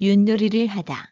윷놀이를 하다.